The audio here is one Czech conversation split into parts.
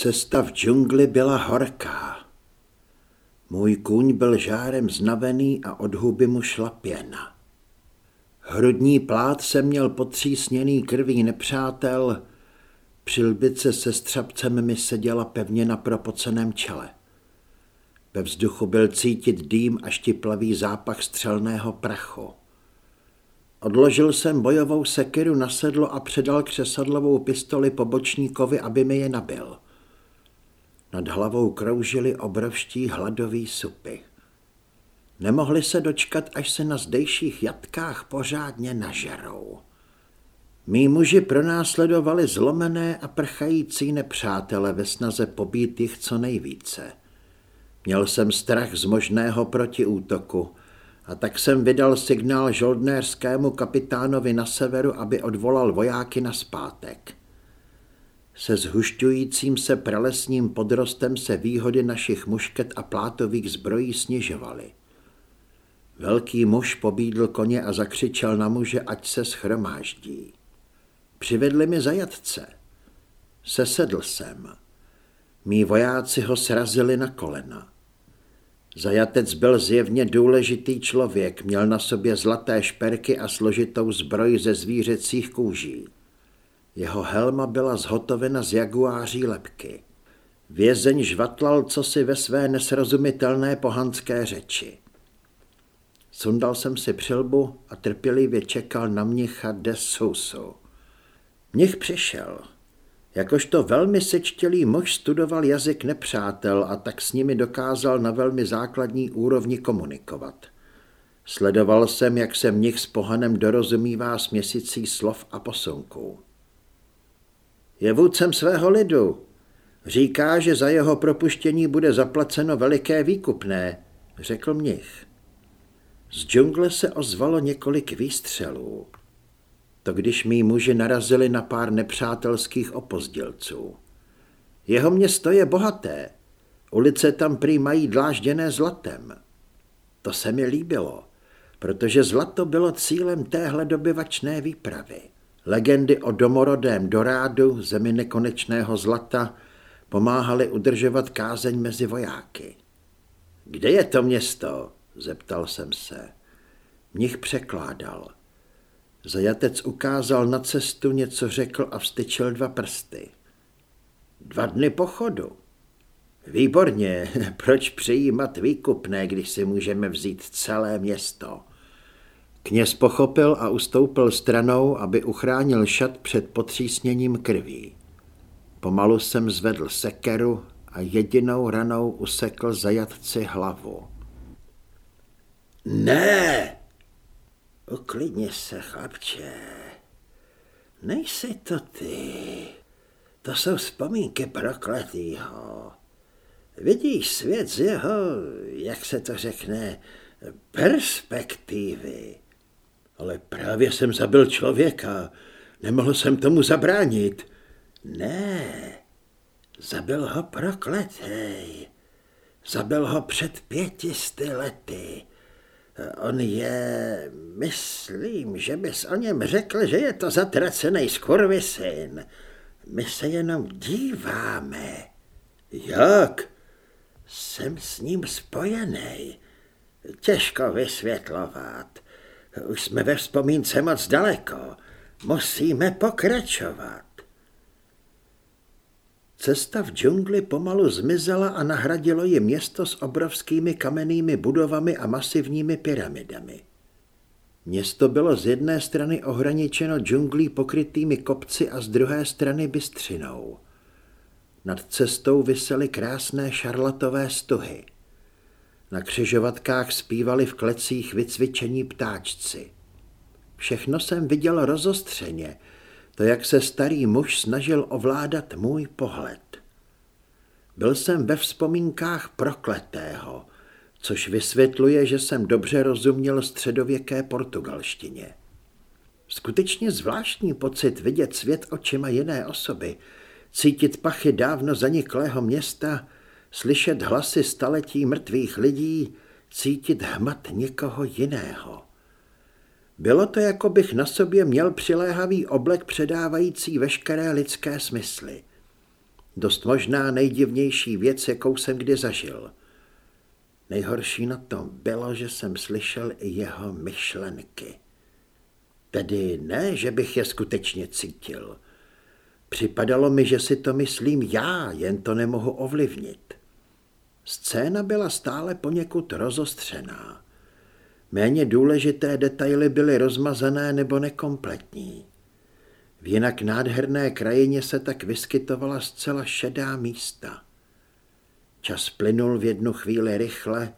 Cesta v džungli byla horká. Můj kůň byl žárem znavený a od huby mu šla pěna. Hrudní plát se měl potřísněný krví nepřátel, přilbice se střapcem mi seděla pevně na propoceném čele. Ve vzduchu byl cítit dým a štiplavý zápach střelného prachu. Odložil jsem bojovou sekiru na sedlo a předal křesadlovou pistoli pobočníkovi, aby mi je nabil. Nad hlavou kroužily obrovští hladový supy. Nemohli se dočkat, až se na zdejších jatkách pořádně nažerou. Mí muži pronásledovali zlomené a prchající nepřátele ve snaze pobít jich co nejvíce. Měl jsem strach z možného protiútoku a tak jsem vydal signál žoldnérskému kapitánovi na severu, aby odvolal vojáky na zpátek. Se zhušťujícím se pralesním podrostem se výhody našich mušket a plátových zbrojí snižovaly. Velký muž pobídl koně a zakřičel na muže, ať se schromáždí. Přivedli mi zajatce. Sesedl jsem. Mí vojáci ho srazili na kolena. Zajatec byl zjevně důležitý člověk, měl na sobě zlaté šperky a složitou zbroj ze zvířecích kůží. Jeho helma byla zhotovena z jaguáří lepky. Vězeň žvatlal cosi ve své nesrozumitelné pohanské řeči. Sundal jsem si přilbu a trpělivě čekal na mnicha de Sousu. Mnich přišel. Jakožto velmi sečtělý muž studoval jazyk nepřátel a tak s nimi dokázal na velmi základní úrovni komunikovat. Sledoval jsem, jak se mnich s pohanem dorozumívá s měsící slov a posunků. Je vůdcem svého lidu. Říká, že za jeho propuštění bude zaplaceno veliké výkupné, řekl mnich. Z džungle se ozvalo několik výstřelů. To když mý muži narazili na pár nepřátelských opozdělců. Jeho město je bohaté. Ulice tam prý mají dlážděné zlatem. To se mi líbilo, protože zlato bylo cílem téhle dobyvačné výpravy. Legendy o domorodém Dorádu, zemi nekonečného zlata, pomáhaly udržovat kázeň mezi vojáky. Kde je to město? zeptal jsem se. Mnich překládal. Zajatec ukázal na cestu, něco řekl a vstyčil dva prsty. Dva dny pochodu. Výborně, proč přijímat výkupné, když si můžeme vzít celé město? Kněz pochopil a ustoupil stranou, aby uchránil šat před potřísněním krví. Pomalu jsem zvedl sekeru a jedinou ranou usekl zajatci hlavu. Ne! Uklidni se, chlapče. Nejsi to ty. To jsou vzpomínky prokletýho. Vidíš svět z jeho, jak se to řekne, perspektivy. Ale právě jsem zabil člověka. Nemohl jsem tomu zabránit. Ne, zabil ho prokletej. Zabil ho před pětisty lety. On je, myslím, že bys o něm řekl, že je to zatracený syn. My se jenom díváme. Jak? Jsem s ním spojený. Těžko vysvětlovat. Už jsme ve vzpomínce moc daleko. Musíme pokračovat. Cesta v džungli pomalu zmizela a nahradilo ji město s obrovskými kamennými budovami a masivními pyramidami. Město bylo z jedné strany ohraničeno džunglí pokrytými kopci a z druhé strany bystřinou. Nad cestou visely krásné šarlatové stuhy. Na křižovatkách zpívali v klecích vycvičení ptáčci. Všechno jsem viděl rozostřeně, to, jak se starý muž snažil ovládat můj pohled. Byl jsem ve vzpomínkách prokletého, což vysvětluje, že jsem dobře rozuměl středověké portugalštině. Skutečně zvláštní pocit vidět svět očima jiné osoby, cítit pachy dávno zaniklého města, slyšet hlasy staletí mrtvých lidí, cítit hmat někoho jiného. Bylo to, jako bych na sobě měl přiléhavý oblek předávající veškeré lidské smysly. Dost možná nejdivnější věc, jakou jsem kdy zažil. Nejhorší na tom bylo, že jsem slyšel i jeho myšlenky. Tedy ne, že bych je skutečně cítil. Připadalo mi, že si to myslím já, jen to nemohu ovlivnit. Scéna byla stále poněkud rozostřená. Méně důležité detaily byly rozmazané nebo nekompletní. V jinak nádherné krajině se tak vyskytovala zcela šedá místa. Čas plynul v jednu chvíli rychle,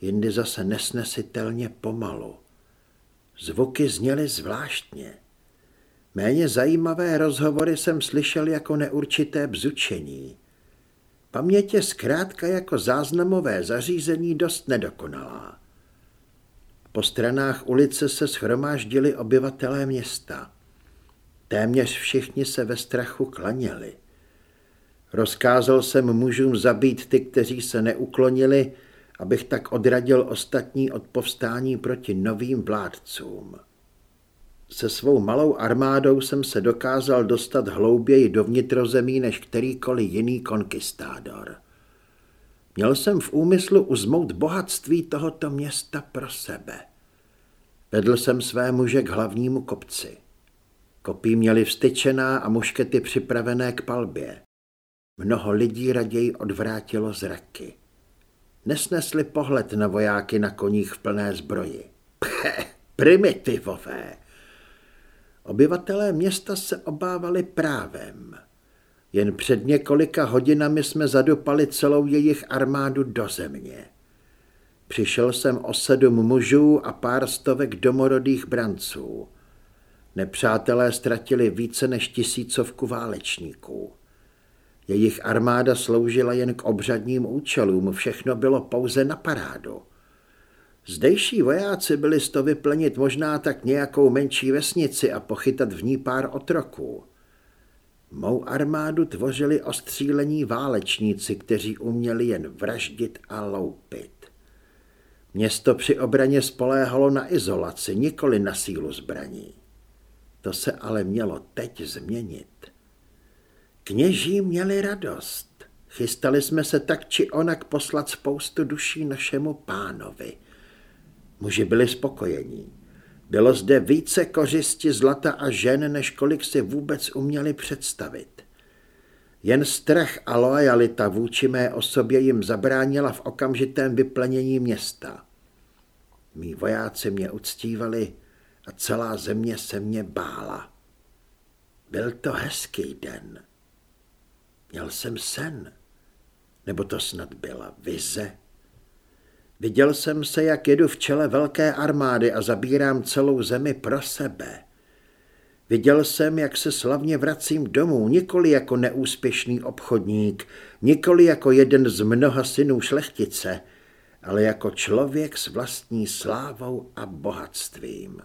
jindy zase nesnesitelně pomalu. Zvuky zněly zvláštně. Méně zajímavé rozhovory jsem slyšel jako neurčité bzučení. Paměť je zkrátka jako záznamové zařízení dost nedokonalá. Po stranách ulice se schromáždili obyvatelé města. Téměř všichni se ve strachu klaněli. Rozkázal jsem mužům zabít ty, kteří se neuklonili, abych tak odradil ostatní od povstání proti novým vládcům. Se svou malou armádou jsem se dokázal dostat hlouběji do vnitrozemí než kterýkoliv jiný konkistádor. Měl jsem v úmyslu uzmout bohatství tohoto města pro sebe. Vedl jsem své muže k hlavnímu kopci. Kopí měli vstyčená a muškety připravené k palbě. Mnoho lidí raději odvrátilo zraky. Nesnesli pohled na vojáky na koních v plné zbroji. Pche, primitivové! Obyvatelé města se obávali právem. Jen před několika hodinami jsme zadupali celou jejich armádu do země. Přišel jsem o sedm mužů a pár stovek domorodých branců. Nepřátelé ztratili více než tisícovku válečníků. Jejich armáda sloužila jen k obřadním účelům, všechno bylo pouze na parádu. Zdejší vojáci byli z to vyplnit možná tak nějakou menší vesnici a pochytat v ní pár otroků. Mou armádu tvořili ostřílení válečníci, kteří uměli jen vraždit a loupit. Město při obraně spoléhalo na izolaci, nikoli na sílu zbraní. To se ale mělo teď změnit. Kněží měli radost. Chystali jsme se tak či onak poslat spoustu duší našemu pánovi. Muži byli spokojení. Bylo zde více kořisti zlata a žen, než kolik si vůbec uměli představit. Jen strach a lojalita vůči mé osobě jim zabránila v okamžitém vyplnění města. Mí vojáci mě uctívali a celá země se mě bála. Byl to hezký den. Měl jsem sen. Nebo to snad byla vize? Viděl jsem se, jak jedu v čele velké armády a zabírám celou zemi pro sebe. Viděl jsem, jak se slavně vracím domů, nikoli jako neúspěšný obchodník, nikoli jako jeden z mnoha synů šlechtice, ale jako člověk s vlastní slávou a bohatstvím.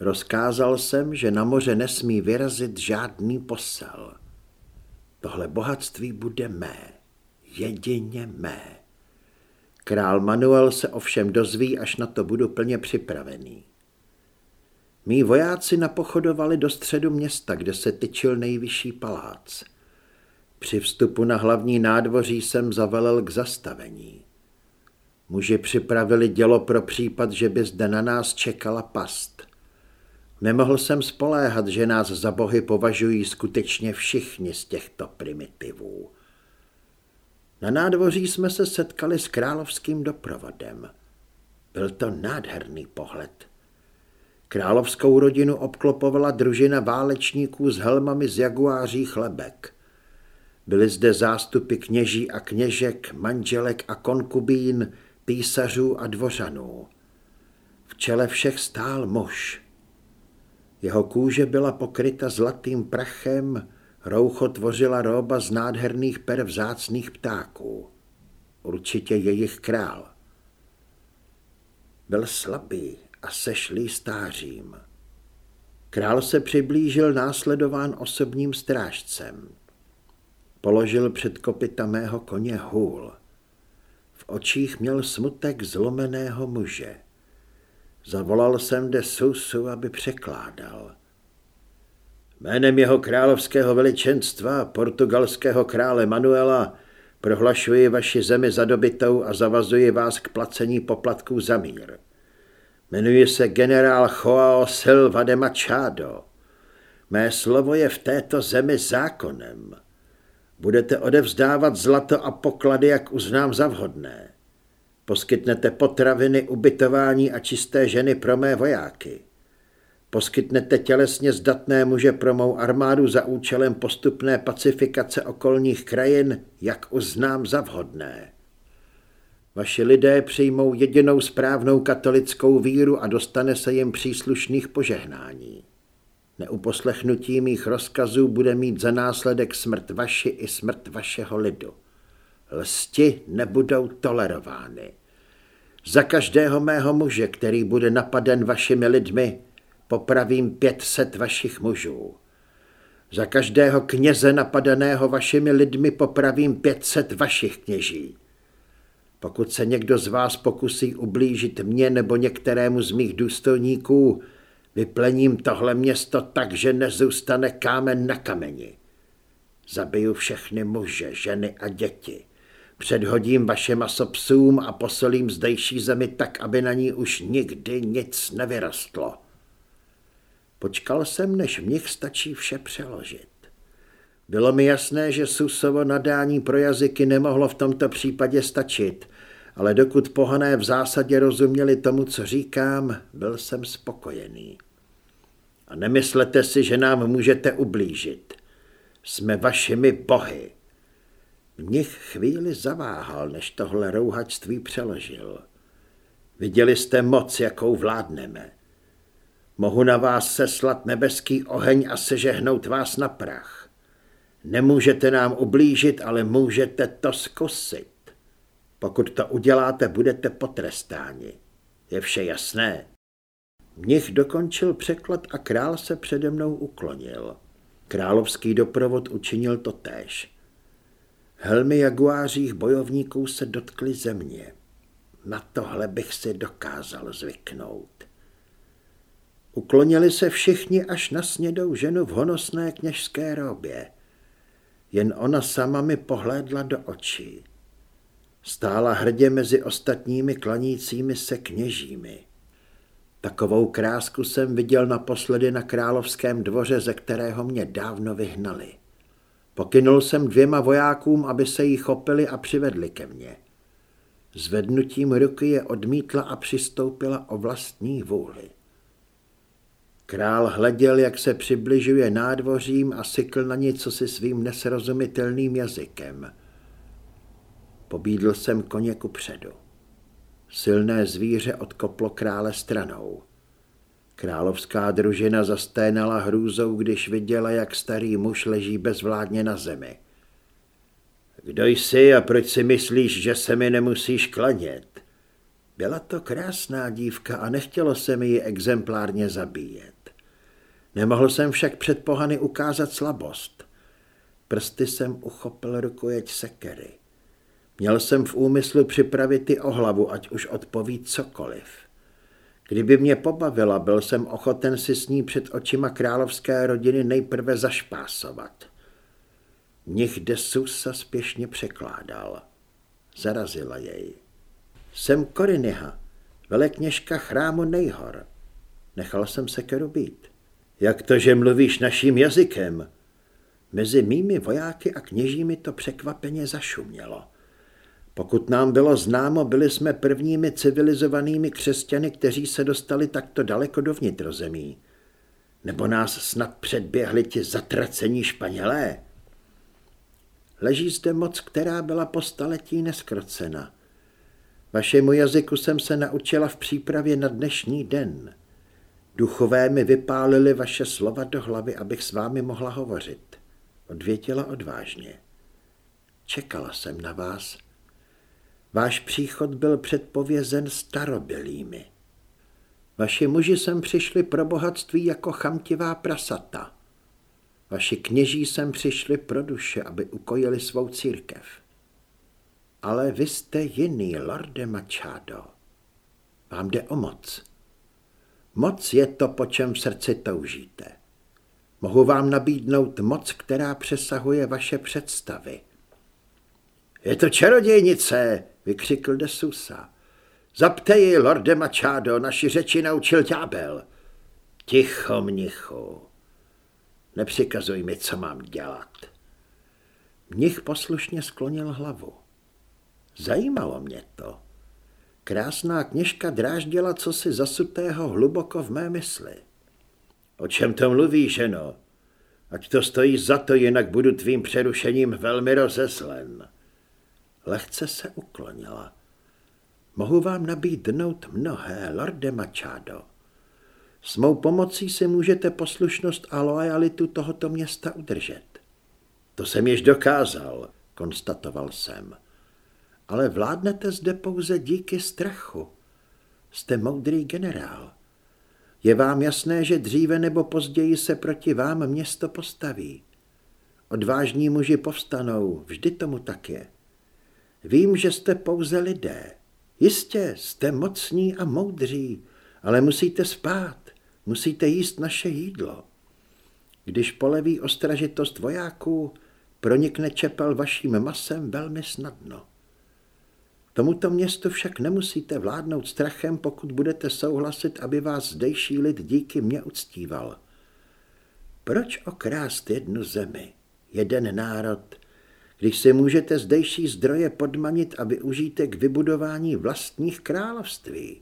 Rozkázal jsem, že na moře nesmí vyrazit žádný posel. Tohle bohatství bude mé, jedině mé. Král Manuel se ovšem dozví, až na to budu plně připravený. Mí vojáci napochodovali do středu města, kde se tyčil nejvyšší palác. Při vstupu na hlavní nádvoří jsem zavelel k zastavení. Muži připravili dělo pro případ, že by zde na nás čekala past. Nemohl jsem spoléhat, že nás za bohy považují skutečně všichni z těchto primitivů. Na nádvoří jsme se setkali s královským doprovodem. Byl to nádherný pohled. Královskou rodinu obklopovala družina válečníků s helmami z jaguáří chlebek. Byly zde zástupy kněží a kněžek, manželek a konkubín, písařů a dvořanů. V čele všech stál muž. Jeho kůže byla pokryta zlatým prachem, roucho tvořila roba z nádherných per vzácných ptáků. Určitě jejich král. Byl slabý a sešlý stářím. Král se přiblížil následován osobním strážcem. Položil před kopita mého koně hůl. V očích měl smutek zlomeného muže. Zavolal jsem de Susu, aby překládal. Jménem jeho královského veličenstva, portugalského krále Manuela, prohlašuji vaši zemi zadobitou a zavazuji vás k placení poplatků za mír. Jmenuji se generál Joao Silva de Machado. Mé slovo je v této zemi zákonem. Budete odevzdávat zlato a poklady, jak uznám za vhodné. Poskytnete potraviny, ubytování a čisté ženy pro mé vojáky. Poskytnete tělesně zdatné muže pro mou armádu za účelem postupné pacifikace okolních krajin, jak uznám za vhodné. Vaši lidé přijmou jedinou správnou katolickou víru a dostane se jim příslušných požehnání. Neuposlechnutí mých rozkazů bude mít za následek smrt vaši i smrt vašeho lidu. Lsti nebudou tolerovány. Za každého mého muže, který bude napaden vašimi lidmi, popravím pětset vašich mužů. Za každého kněze napadeného vašimi lidmi popravím pětset vašich kněží. Pokud se někdo z vás pokusí ublížit mě nebo některému z mých důstojníků, vyplením tohle město tak, že nezůstane kámen na kameni. Zabiju všechny muže, ženy a děti. Předhodím vaše maso psům a posolím zdejší zemi tak, aby na ní už nikdy nic nevyrostlo. Počkal jsem, než v nich stačí vše přeložit. Bylo mi jasné, že Susovo nadání pro jazyky nemohlo v tomto případě stačit, ale dokud pohané v zásadě rozuměli tomu, co říkám, byl jsem spokojený. A nemyslete si, že nám můžete ublížit. Jsme vašimi bohy. Mnich chvíli zaváhal, než tohle rouhačství přeložil. Viděli jste moc, jakou vládneme. Mohu na vás seslat nebeský oheň a sežehnout vás na prach. Nemůžete nám ublížit, ale můžete to zkusit. Pokud to uděláte, budete potrestáni. Je vše jasné? Mnich dokončil překlad a král se přede mnou uklonil. Královský doprovod učinil to též. Helmy jaguářích bojovníků se dotkly země. Na tohle bych si dokázal zvyknout. Uklonili se všichni až na snědou ženu v honosné kněžské robě. Jen ona sama mi pohlédla do očí. Stála hrdě mezi ostatními klanícími se kněžími. Takovou krásku jsem viděl naposledy na královském dvoře, ze kterého mě dávno vyhnali. Pokynul jsem dvěma vojákům, aby se jí chopili a přivedli ke mně. Zvednutím ruky je odmítla a přistoupila o vlastní vůli. Král hleděl, jak se přibližuje nádvořím a sykl na něco si svým nesrozumitelným jazykem. Pobídl jsem koně ku předu. Silné zvíře odkoplo krále stranou. Královská družina zasténala hrůzou, když viděla, jak starý muž leží bezvládně na zemi. Kdo jsi a proč si myslíš, že se mi nemusíš klanět? Byla to krásná dívka a nechtělo se mi ji exemplárně zabíjet. Nemohl jsem však před pohany ukázat slabost. Prsty jsem uchopil rukojeť sekery. Měl jsem v úmyslu připravit i o hlavu, ať už odpoví cokoliv. Kdyby mě pobavila, byl jsem ochoten si s ní před očima královské rodiny nejprve zašpásovat. Nich de Susa spěšně překládal. Zarazila jej. Jsem Koriniha, velekněžka chrámu Nejhor. Nechal jsem se keru být. Jak to, že mluvíš naším jazykem? Mezi mými vojáky a kněžími to překvapeně zašumělo. Pokud nám bylo známo, byli jsme prvními civilizovanými křesťany, kteří se dostali takto daleko do vnitrozemí. Nebo nás snad předběhli ti zatracení Španělé? Leží zde moc, která byla po staletí neskrocena. Vašemu jazyku jsem se naučila v přípravě na dnešní den. Duchové mi vypálili vaše slova do hlavy, abych s vámi mohla hovořit. Odvětila odvážně. Čekala jsem na vás. Váš příchod byl předpovězen starobylými. Vaši muži sem přišli pro bohatství jako chamtivá prasata. Vaši kněží sem přišli pro duše, aby ukojili svou církev. Ale vy jste jiný, lorde Machado. Vám jde o moc. Moc je to, po čem v srdci toužíte. Mohu vám nabídnout moc, která přesahuje vaše představy. Je to čarodějnice, vykřikl de Susa. Zapteji, lorde Machado, naši řeči naučil ďábel. Ticho, mnichu. Nepřikazuj mi, co mám dělat. Mnich poslušně sklonil hlavu. Zajímalo mě to. Krásná kněžka dráždila cosi zasutého hluboko v mé mysli. O čem to mluví, ženo? Ať to stojí za to, jinak budu tvým přerušením velmi rozeslen. Lehce se uklonila. Mohu vám nabídnout mnohé, lorde Machado. S mou pomocí si můžete poslušnost a lojalitu tohoto města udržet. To jsem již dokázal, konstatoval jsem. Ale vládnete zde pouze díky strachu. Jste moudrý generál. Je vám jasné, že dříve nebo později se proti vám město postaví. Odvážní muži povstanou, vždy tomu tak je. Vím, že jste pouze lidé. Jistě, jste mocní a moudří, ale musíte spát, musíte jíst naše jídlo. Když poleví ostražitost vojáků, pronikne čepel vaším masem velmi snadno. Tomuto městu však nemusíte vládnout strachem, pokud budete souhlasit, aby vás zdejší lid díky mně uctíval. Proč okrást jednu zemi, jeden národ, když si můžete zdejší zdroje podmanit a využijte k vybudování vlastních království?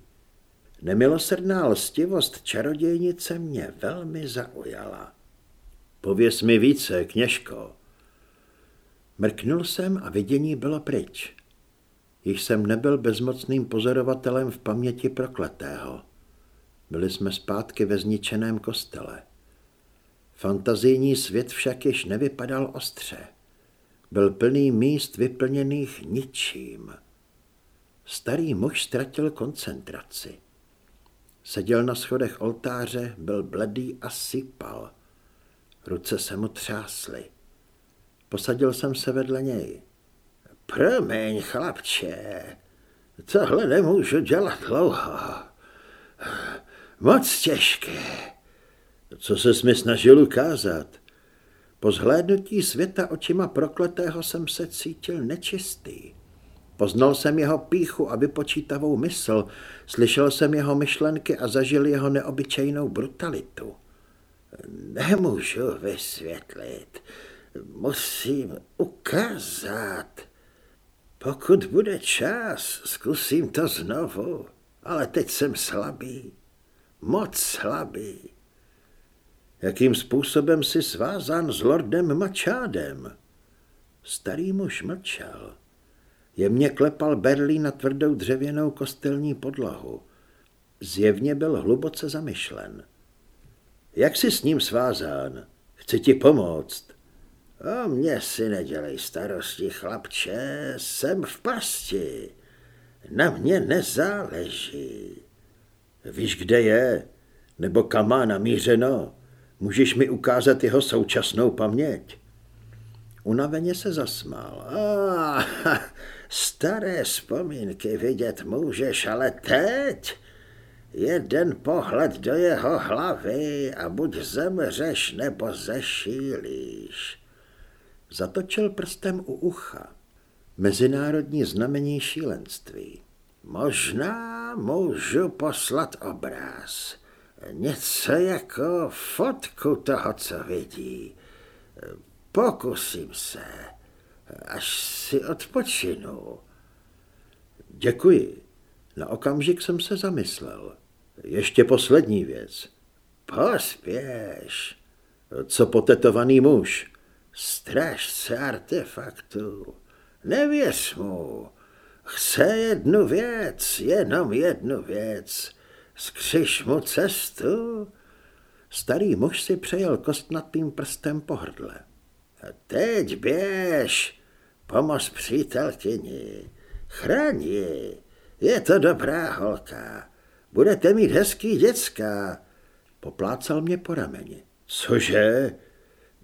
Nemilosrdná lstivost čarodějnice mě velmi zaujala. Pověz mi více, kněžko. Mrknul jsem a vidění bylo pryč. Již jsem nebyl bezmocným pozorovatelem v paměti prokletého. Byli jsme zpátky ve zničeném kostele. Fantazijní svět však již nevypadal ostře. Byl plný míst vyplněných ničím. Starý muž ztratil koncentraci. Seděl na schodech oltáře, byl bledý a sypal. Ruce se mu třásly. Posadil jsem se vedle něj. Promiň, chlapče, tohle nemůžu dělat dlouho. Moc těžké. Co se mi snažil ukázat? Po zhlédnutí světa očima prokletého jsem se cítil nečistý. Poznal jsem jeho píchu a vypočítavou mysl, slyšel jsem jeho myšlenky a zažil jeho neobyčejnou brutalitu. Nemůžu vysvětlit, musím ukázat. Pokud bude čas, zkusím to znovu, ale teď jsem slabý, moc slabý. Jakým způsobem si svázán s lordem Mačádem? Starý muž mlčel. Jemně klepal berlí na tvrdou dřevěnou kostelní podlahu. Zjevně byl hluboce zamyšlen. Jak jsi s ním svázán? Chci ti pomoct. O mě si nedělej starosti, chlapče, jsem v pasti. Na mě nezáleží. Víš, kde je? Nebo kam má namířeno? Můžeš mi ukázat jeho současnou paměť? Unaveně se zasmál. Ah, staré vzpomínky vidět můžeš, ale teď jeden pohled do jeho hlavy a buď zemřeš nebo zešílíš. Zatočil prstem u ucha. Mezinárodní znamení šílenství. Možná můžu poslat obraz. Něco jako fotku toho, co vidí. Pokusím se, až si odpočinu. Děkuji. Na okamžik jsem se zamyslel. Ještě poslední věc. Pospěš. Co potetovaný muž? Strážce artefaktů. Nevěř mu. Chce jednu věc, jenom jednu věc. Skřiš mu cestu. Starý muž si přejel kostnatým prstem po hrdle. A teď běž, pomoz přítelkyni, chraň ji, je to dobrá holka, budete mít hezký děcka. Poplácal mě po rameni. Cože?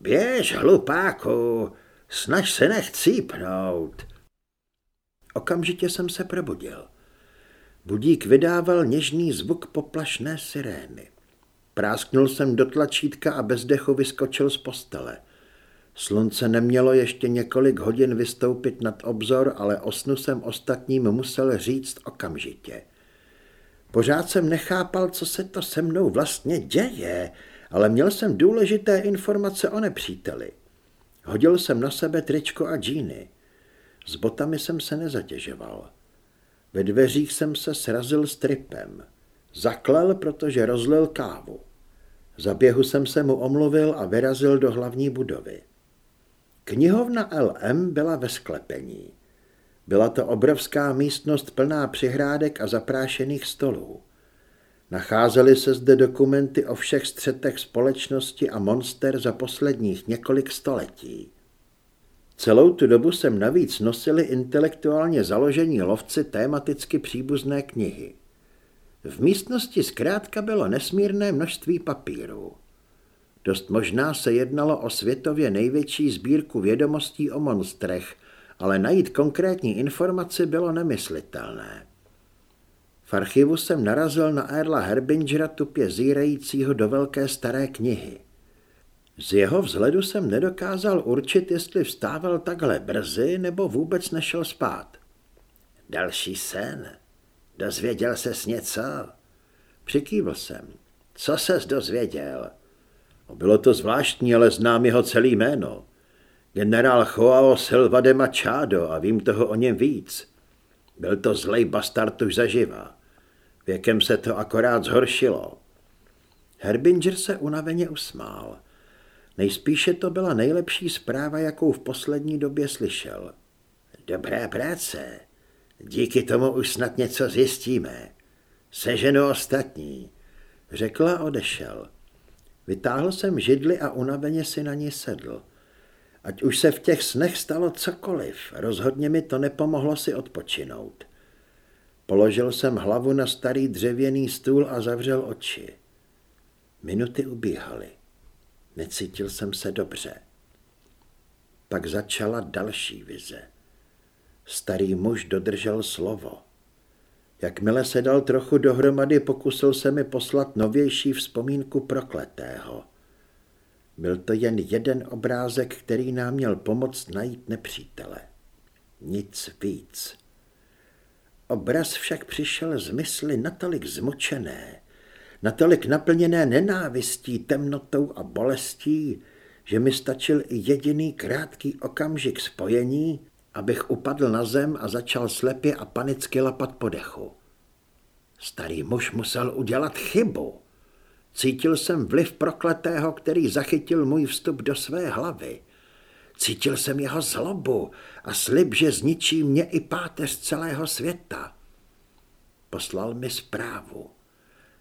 Běž, hlupáku, snaž se nechcípnout. Okamžitě jsem se probudil. Budík vydával něžný zvuk poplašné sirény. Sprásknul jsem do tlačítka a bez dechu vyskočil z postele. Slunce nemělo ještě několik hodin vystoupit nad obzor, ale o snu jsem ostatním musel říct okamžitě. Pořád jsem nechápal, co se to se mnou vlastně děje, ale měl jsem důležité informace o nepříteli. Hodil jsem na sebe tričko a džíny. S botami jsem se nezatěžoval. Ve dveřích jsem se srazil s tripem. Zaklel, protože rozlil kávu. Za běhu jsem se mu omluvil a vyrazil do hlavní budovy. Knihovna LM byla ve sklepení. Byla to obrovská místnost plná přihrádek a zaprášených stolů. Nacházely se zde dokumenty o všech střetech společnosti a monster za posledních několik století. Celou tu dobu jsem navíc nosili intelektuálně založení lovci tématicky příbuzné knihy. V místnosti zkrátka bylo nesmírné množství papírů. Dost možná se jednalo o světově největší sbírku vědomostí o monstrech, ale najít konkrétní informaci bylo nemyslitelné. V archivu jsem narazil na Erla Herbingera tupě zírajícího do velké staré knihy. Z jeho vzhledu jsem nedokázal určit, jestli vstával takhle brzy nebo vůbec nešel spát. Další sen. Dozvěděl ses něco? Přikývl jsem. Co ses dozvěděl? Bylo to zvláštní, ale znám jeho celý jméno. Generál Joao Silva de Machado a vím toho o něm víc. Byl to zlej bastard už zaživa. Věkem se to akorát zhoršilo. Herbinger se unaveně usmál. Nejspíše to byla nejlepší zpráva, jakou v poslední době slyšel. Dobrá práce. Díky tomu už snad něco zjistíme. Seženu ostatní, řekla a odešel. Vytáhl jsem židli a unaveně si na ní sedl. Ať už se v těch snech stalo cokoliv, rozhodně mi to nepomohlo si odpočinout. Položil jsem hlavu na starý dřevěný stůl a zavřel oči. Minuty ubíhaly. Necítil jsem se dobře. Pak začala další vize. Starý muž dodržel slovo. Jakmile se dal trochu dohromady, pokusil se mi poslat novější vzpomínku prokletého. Byl to jen jeden obrázek, který nám měl pomoct najít nepřítele. Nic víc. Obraz však přišel z mysli natolik zmočené, natolik naplněné nenávistí, temnotou a bolestí, že mi stačil i jediný krátký okamžik spojení, abych upadl na zem a začal slepě a panicky lapat po dechu. Starý muž musel udělat chybu. Cítil jsem vliv prokletého, který zachytil můj vstup do své hlavy. Cítil jsem jeho zlobu a slib, že zničí mě i páteř celého světa. Poslal mi zprávu.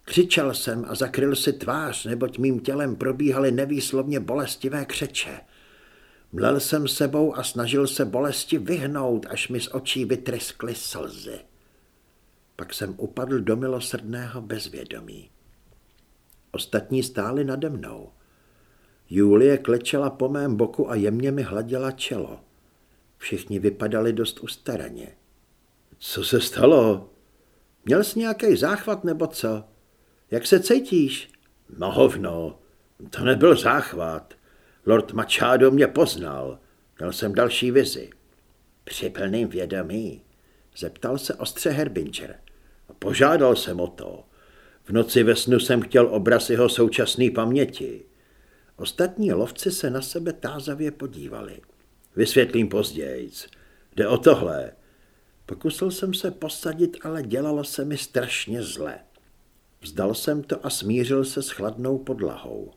Křičel jsem a zakryl si tvář, neboť mým tělem probíhaly nevýslovně bolestivé křeče. Mlel jsem sebou a snažil se bolesti vyhnout, až mi z očí vytryskly slzy. Pak jsem upadl do milosrdného bezvědomí. Ostatní stáli nade mnou. Julie klečela po mém boku a jemně mi hladila čelo. Všichni vypadali dost ustaraně. Co se stalo? Měl jsi nějaký záchvat nebo co? Jak se cítíš? No hovno, to nebyl záchvat. Lord Machado mě poznal. Měl jsem další vizi. Při plným vědomí, zeptal se ostře Herbinger. Požádal jsem o to. V noci ve snu jsem chtěl obraz jeho současné paměti. Ostatní lovci se na sebe tázavě podívali. Vysvětlím později. Jde o tohle. Pokusil jsem se posadit, ale dělalo se mi strašně zle. Vzdal jsem to a smířil se s chladnou podlahou.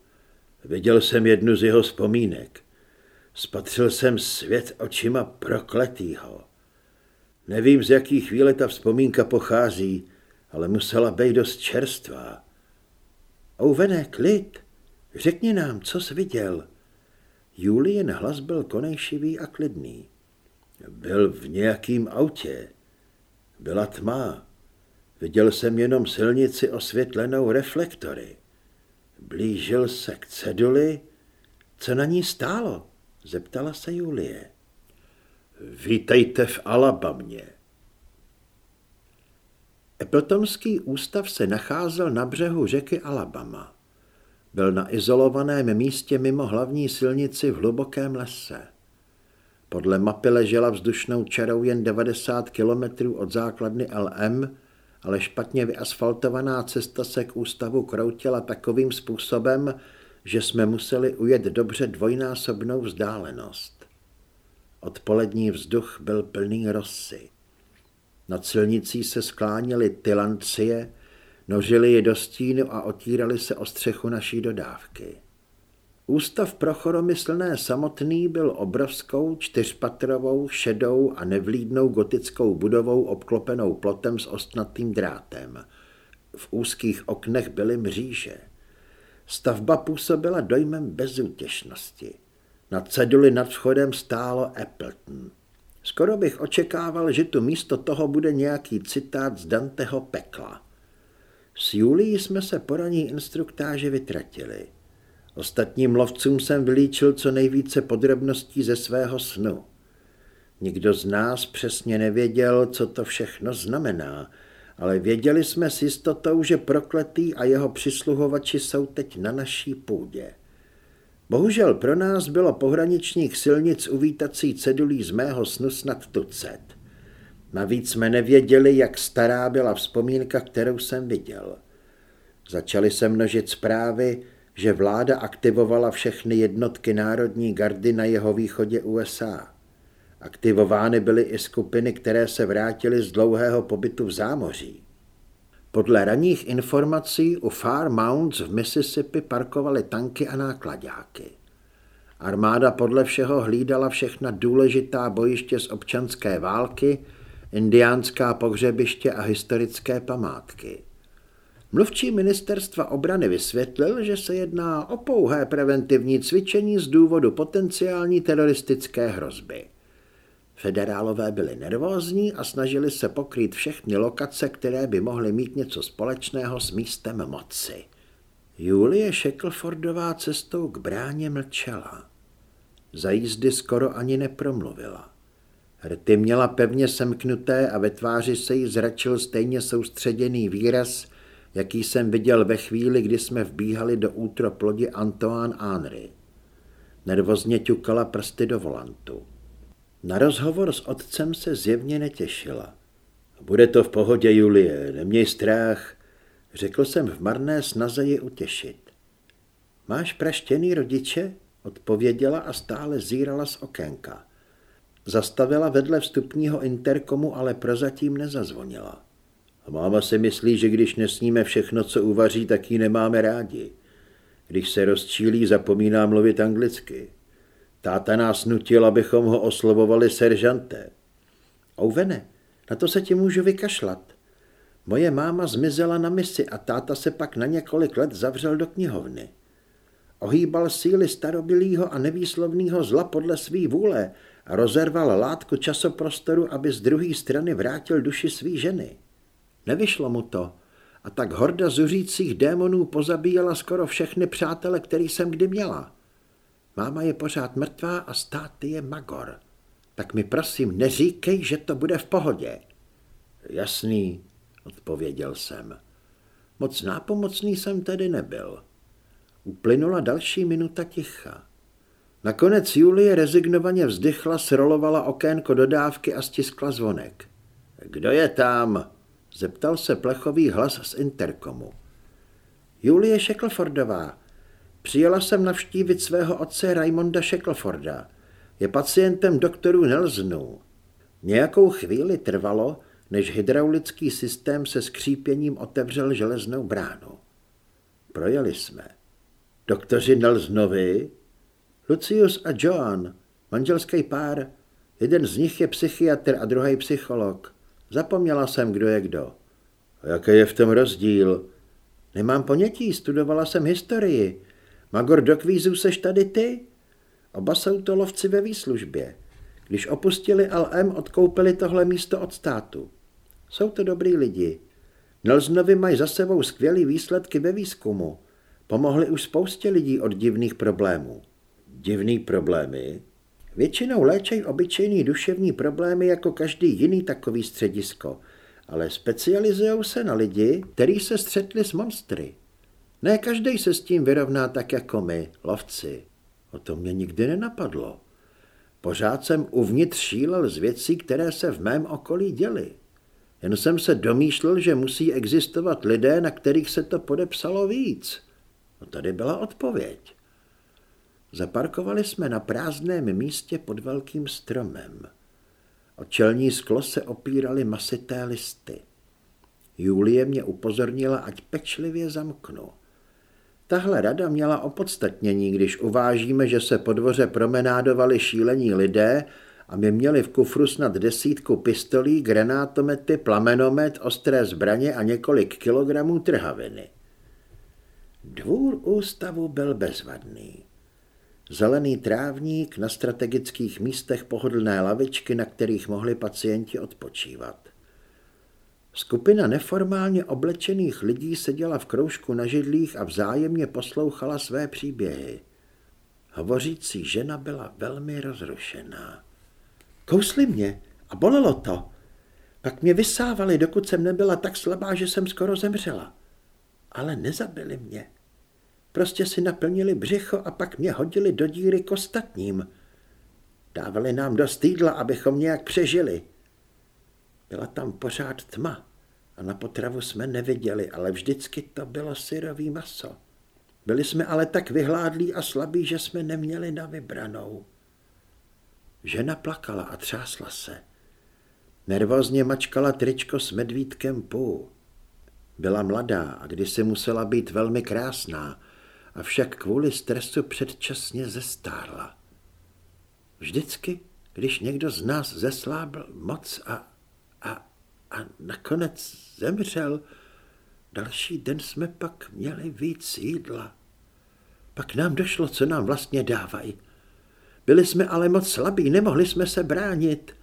Viděl jsem jednu z jeho vzpomínek. Spatřil jsem svět očima prokletýho. Nevím, z jaký chvíle ta vzpomínka pochází, ale musela být dost čerstvá. Ouvené, klid, řekni nám, co jsi viděl. Julien hlas byl konejšivý a klidný. Byl v nějakým autě. Byla tma. Viděl jsem jenom silnici osvětlenou reflektory. Blížil se k ceduli. Co na ní stálo? Zeptala se Julie. Vítejte v Alabamě. Appletonský ústav se nacházel na břehu řeky Alabama. Byl na izolovaném místě mimo hlavní silnici v hlubokém lese. Podle mapy ležela vzdušnou čarou jen 90 kilometrů od základny LM, ale špatně vyasfaltovaná cesta se k ústavu kroutila takovým způsobem, že jsme museli ujet dobře dvojnásobnou vzdálenost. Odpolední vzduch byl plný rosy. Nad silnicí se skláněly tylancie, nožili je do stínu a otírali se o střechu naší dodávky. Ústav pro choromyslné samotný byl obrovskou čtyřpatrovou, šedou a nevlídnou gotickou budovou obklopenou plotem s ostnatým drátem. V úzkých oknech byly mříže. Stavba působila dojmem bezútěšnosti. Na ceduli nad vchodem stálo Appleton. Skoro bych očekával, že tu místo toho bude nějaký citát z Danteho pekla. S Julií jsme se po raní instruktáže vytratili. Ostatním lovcům jsem vylíčil co nejvíce podrobností ze svého snu. Nikdo z nás přesně nevěděl, co to všechno znamená, ale věděli jsme s jistotou, že prokletý a jeho přisluhovači jsou teď na naší půdě. Bohužel pro nás bylo pohraničních silnic uvítací cedulí z mého snu snad tucet. Navíc jsme nevěděli, jak stará byla vzpomínka, kterou jsem viděl. Začali se množit zprávy, že vláda aktivovala všechny jednotky Národní gardy na jeho východě USA. Aktivovány byly i skupiny, které se vrátily z dlouhého pobytu v zámoří. Podle ranních informací u Far Mounts v Mississippi parkovaly tanky a nákladáky. Armáda podle všeho hlídala všechna důležitá bojiště z občanské války, indiánská pohřebiště a historické památky. Mluvčí ministerstva obrany vysvětlil, že se jedná o pouhé preventivní cvičení z důvodu potenciální teroristické hrozby. Federálové byli nervózní a snažili se pokrýt všechny lokace, které by mohly mít něco společného s místem moci. Julie Shacklefordová cestou k bráně mlčela. Za jízdy skoro ani nepromluvila. Rty měla pevně semknuté a ve tváři se jí zračil stejně soustředěný výraz, jaký jsem viděl ve chvíli, kdy jsme vbíhali do útrop lodi Antoine Henry. Nervozně ťukala prsty do volantu. Na rozhovor s otcem se zjevně netěšila. Bude to v pohodě, Julie, neměj strach, řekl jsem v marné snaze je utěšit. Máš praštěný rodiče? Odpověděla a stále zírala z okénka. Zastavila vedle vstupního interkomu, ale prozatím nezazvonila. A máma si myslí, že když nesníme všechno, co uvaří, tak ji nemáme rádi. Když se rozčílí, zapomíná mluvit anglicky. Táta nás nutil, abychom ho oslovovali seržanté. Ouvene, na to se ti můžu vykašlat. Moje máma zmizela na misi a táta se pak na několik let zavřel do knihovny. Ohýbal síly starobilýho a nevýslovného zla podle svý vůle rozerval látku časoprostoru, aby z druhé strany vrátil duši svý ženy. Nevyšlo mu to a tak horda zuřících démonů pozabíjela skoro všechny přátele, který jsem kdy měla. Máma je pořád mrtvá a státy je Magor. Tak mi prosím neříkej, že to bude v pohodě. Jasný, odpověděl jsem. Moc nápomocný jsem tedy nebyl. Uplynula další minuta ticha. Nakonec Julie rezignovaně vzdychla, srolovala okénko dodávky a stiskla zvonek. Kdo je tam? Zeptal se plechový hlas z interkomu. Julie Shacklefordová. Přijela jsem navštívit svého otce Raymonda Shackleforda. Je pacientem doktorů Nelsonů. Nějakou chvíli trvalo, než hydraulický systém se skřípěním otevřel železnou bránu. Projeli jsme. Doktoři Nelsonovi, Lucius a Joan, manželský pár, jeden z nich je psychiatr a druhý psycholog. Zapomněla jsem, kdo je kdo. A jaký je v tom rozdíl? Nemám ponětí, studovala jsem historii. Magor do kvízu seš tady ty? Oba jsou to lovci ve výslužbě. Když opustili LM, odkoupili tohle místo od státu. Jsou to dobrý lidi. Nelsonovi mají za sebou skvělý výsledky ve výzkumu. Pomohli už spoustě lidí od divných problémů. Divný problémy? Většinou léčej obyčejný duševní problémy jako každý jiný takový středisko, ale specializují se na lidi, kteří se střetli s monstry. Ne každý se s tím vyrovná tak jako my, lovci. O to mě nikdy nenapadlo. Pořád jsem uvnitř šílel z věcí, které se v mém okolí děly. Jen jsem se domýšlel, že musí existovat lidé, na kterých se to podepsalo víc. No tady byla odpověď. Zaparkovali jsme na prázdném místě pod velkým stromem. O čelní sklo se opíraly masité listy. Julie mě upozornila, ať pečlivě zamknu. Tahle rada měla opodstatnění, když uvážíme, že se po dvoře promenádovali šílení lidé a my měli v kufru snad desítku pistolí, granátomety, plamenomet, ostré zbraně a několik kilogramů trhaviny. Dvůr ústavu byl bezvadný. Zelený trávník, na strategických místech pohodlné lavičky, na kterých mohli pacienti odpočívat. Skupina neformálně oblečených lidí seděla v kroužku na židlích a vzájemně poslouchala své příběhy. Hovořící žena byla velmi rozrušená. Kousli mě a bolelo to. Pak mě vysávali, dokud jsem nebyla tak slabá, že jsem skoro zemřela. Ale nezabili mě. Prostě si naplnili břicho a pak mě hodili do díry k ostatním. Dávali nám dost jídla, abychom nějak přežili. Byla tam pořád tma a na potravu jsme neviděli, ale vždycky to bylo syrový maso. Byli jsme ale tak vyhládlí a slabí, že jsme neměli na vybranou. Žena plakala a třásla se. Nervózně mačkala tričko s medvídkem pů. Byla mladá a kdysi musela být velmi krásná, avšak kvůli stresu předčasně zestárla. Vždycky, když někdo z nás zeslábl moc a, a, a nakonec zemřel, další den jsme pak měli víc jídla. Pak nám došlo, co nám vlastně dávají. Byli jsme ale moc slabí, nemohli jsme se bránit.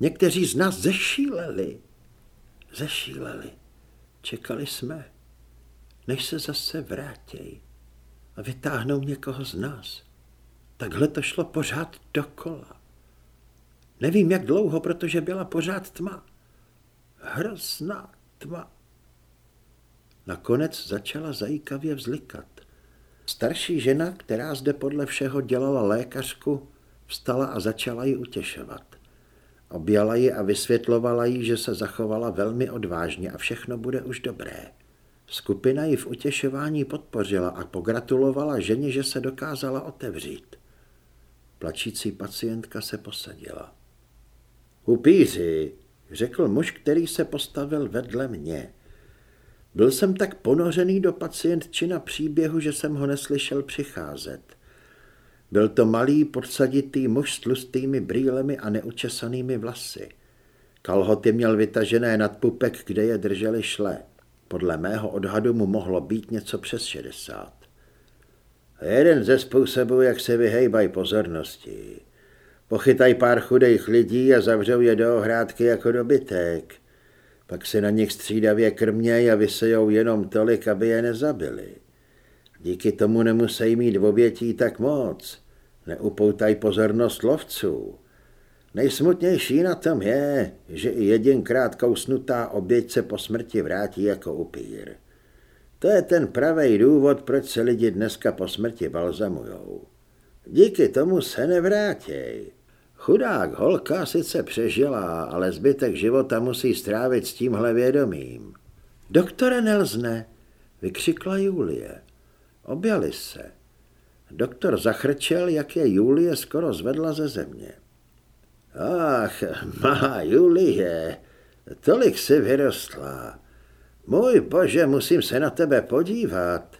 Někteří z nás zešíleli. Zešíleli. Čekali jsme, než se zase vrátějí a vytáhnou někoho z nás. Takhle to šlo pořád dokola. Nevím, jak dlouho, protože byla pořád tma. Hrozná tma. Nakonec začala zajíkavě vzlikat. Starší žena, která zde podle všeho dělala lékařku, vstala a začala ji utěšovat. Objala ji a vysvětlovala jí, že se zachovala velmi odvážně a všechno bude už dobré. Skupina ji v utěšování podpořila a pogratulovala ženě, že se dokázala otevřít. Plačící pacientka se posadila. Upíři, řekl muž, který se postavil vedle mě. Byl jsem tak ponořený do pacientčina příběhu, že jsem ho neslyšel přicházet. Byl to malý, podsaditý muž s tlustými brýlemi a neučesanými vlasy. Kalhoty měl vytažené nad pupek, kde je drželi šle. Podle mého odhadu mu mohlo být něco přes šedesát. Jeden ze způsobů, jak se vyhejbají pozornosti. Pochytají pár chudých lidí a zavřou je do ohrádky jako dobytek. Pak se na nich střídavě krmějí a vysejou jenom tolik, aby je nezabili. Díky tomu nemusí mít v obětí tak moc. Neupoutají pozornost lovců. Nejsmutnější na tom je, že i jedinkrát kousnutá oběť se po smrti vrátí jako upír. To je ten pravý důvod, proč se lidi dneska po smrti balzamujou. Díky tomu se nevrátěj. Chudák holka sice přežila, ale zbytek života musí strávit s tímhle vědomím. Doktore Nelzne, vykřikla Julie. Objali se. Doktor zachrčel, jak je Julie skoro zvedla ze země. Ach, malá Julie, tolik si vyrostla. Můj bože, musím se na tebe podívat.